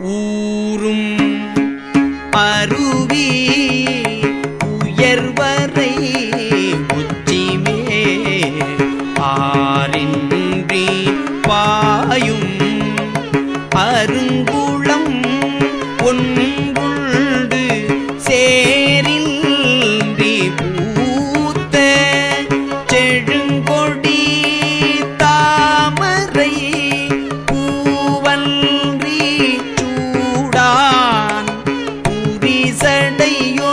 ஊரும் அருவி உயர்வரை உச்சிமே ஆரின்றி பாயும் அருங்குளம் ஒன்றுண்டு சேரின்றி பூத்த செழுங்கொடி தாமரை ஈசடையோ